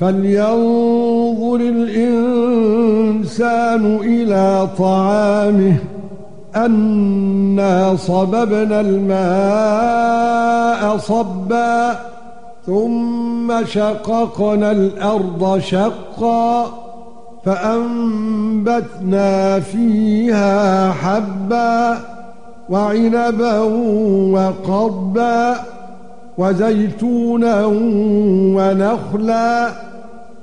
فلينظر الإنسان إلى طعامه أَنَّا صَبَبْنَا الْمَاءَ صَبًّا ثُمَّ شَقَقْنَا الْأَرْضَ شَقًّا فَأَنبَتْنَا فِيهَا حَبًّا وَعِنَبًا وَقَضْبًا وَزَيْتُونًا وَنَخْلًا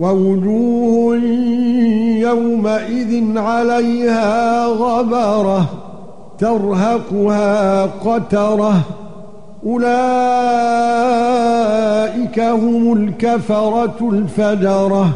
ووجوه يومئذ عليها غبرة ترهقها قترة أولئك هم الكفرة الفجرة